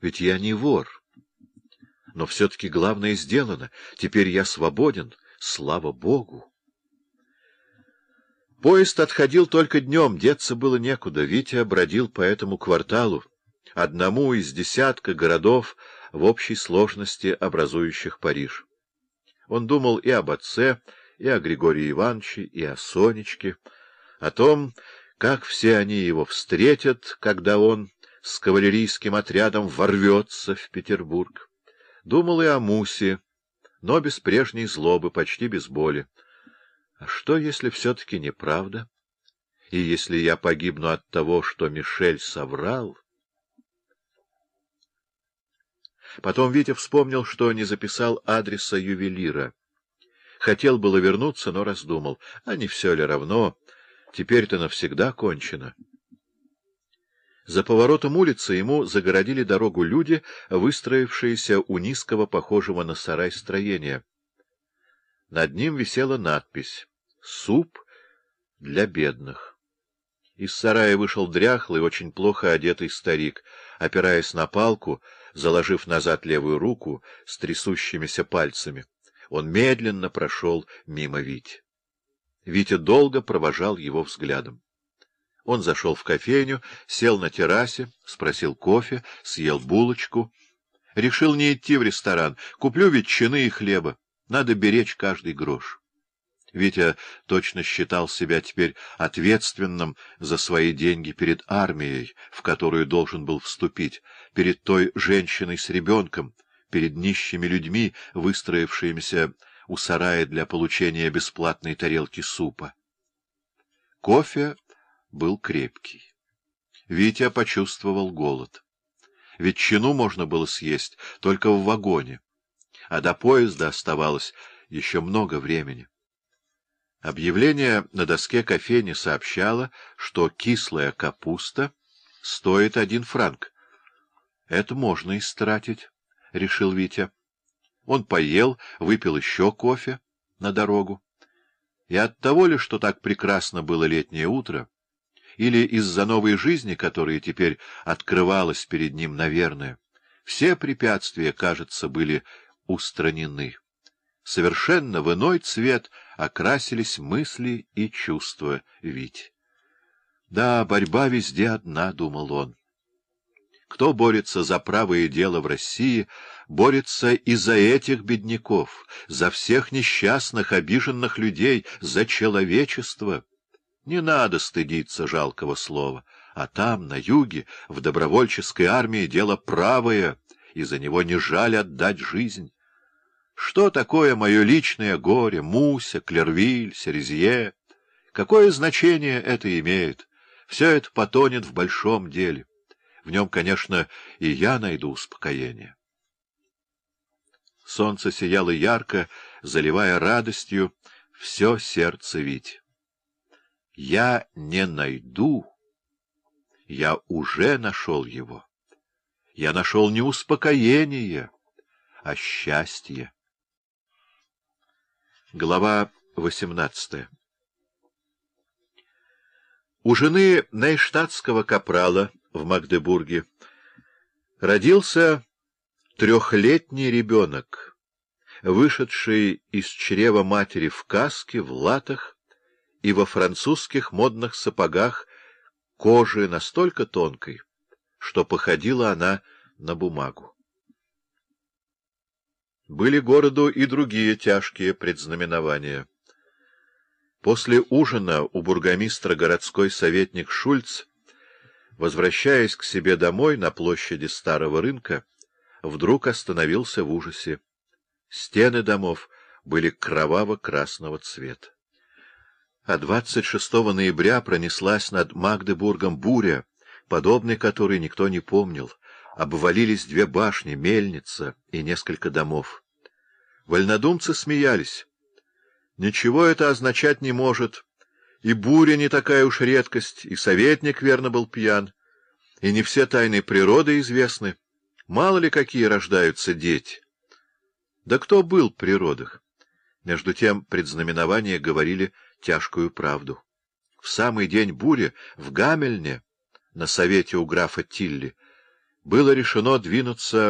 Ведь я не вор. Но все-таки главное сделано. Теперь я свободен. Слава Богу! Поезд отходил только днем, деться было некуда. Витя бродил по этому кварталу, одному из десятка городов в общей сложности образующих Париж. Он думал и об отце, и о Григории Ивановиче, и о Сонечке, о том, как все они его встретят, когда он с кавалерийским отрядом ворвется в Петербург. Думал и о Мусе, но без прежней злобы, почти без боли. А что, если все-таки неправда? И если я погибну от того, что Мишель соврал... Потом Витя вспомнил, что не записал адреса ювелира. Хотел было вернуться, но раздумал. А не все ли равно? Теперь-то навсегда кончено. За поворотом улицы ему загородили дорогу люди, выстроившиеся у низкого, похожего на сарай строения. Над ним висела надпись «Суп для бедных». Из сарая вышел дряхлый, очень плохо одетый старик, опираясь на палку, заложив назад левую руку с трясущимися пальцами. Он медленно прошел мимо Вити. Витя долго провожал его взглядом. Он зашел в кофейню, сел на террасе, спросил кофе, съел булочку. Решил не идти в ресторан. Куплю ветчины и хлеба. Надо беречь каждый грош. Витя точно считал себя теперь ответственным за свои деньги перед армией, в которую должен был вступить, перед той женщиной с ребенком, перед нищими людьми, выстроившимися у сарая для получения бесплатной тарелки супа. Кофе был крепкий. Витя почувствовал голод. Ветчину можно было съесть только в вагоне, а до поезда оставалось еще много времени. Объявление на доске кофейни сообщало, что кислая капуста стоит один франк. Это можно истратить, — решил Витя. Он поел, выпил еще кофе на дорогу. И от того ли, что так прекрасно было летнее утро, или из-за новой жизни, которая теперь открывалась перед ним, наверное, все препятствия, кажется, были устранены. Совершенно в иной цвет окрасились мысли и чувства Вить. Да, борьба везде одна, — думал он. Кто борется за правое дело в России, борется и за этих бедняков, за всех несчастных, обиженных людей, за человечество. Не надо стыдиться жалкого слова. А там, на юге, в добровольческой армии, дело правое, и за него не жаль отдать жизнь. Что такое мое личное горе, Муся, Клервиль, Серезье? Какое значение это имеет? Все это потонет в большом деле. В нем, конечно, и я найду успокоение. Солнце сияло ярко, заливая радостью все сердце Вить. Я не найду, я уже нашел его. Я нашел не успокоение, а счастье. Глава восемнадцатая У жены нейштадтского капрала в Магдебурге родился трехлетний ребенок, вышедший из чрева матери в каске, в латах и во французских модных сапогах кожи настолько тонкой, что походила она на бумагу. Были городу и другие тяжкие предзнаменования. После ужина у бургомистра городской советник Шульц Возвращаясь к себе домой на площади Старого рынка, вдруг остановился в ужасе. Стены домов были кроваво-красного цвета. А 26 ноября пронеслась над Магдебургом буря, подобной которой никто не помнил. Обвалились две башни, мельница и несколько домов. Вольнодумцы смеялись. Ничего это означать не может, и буря не такая уж редкость, и советник, верно, был пьян, и не все тайны природы известны. Мало ли какие рождаются дети. Да кто был при родах? Между тем предзнаменования говорили тяжкую правду. В самый день бури в Гамельне, на совете у графа Тилли, было решено двинуться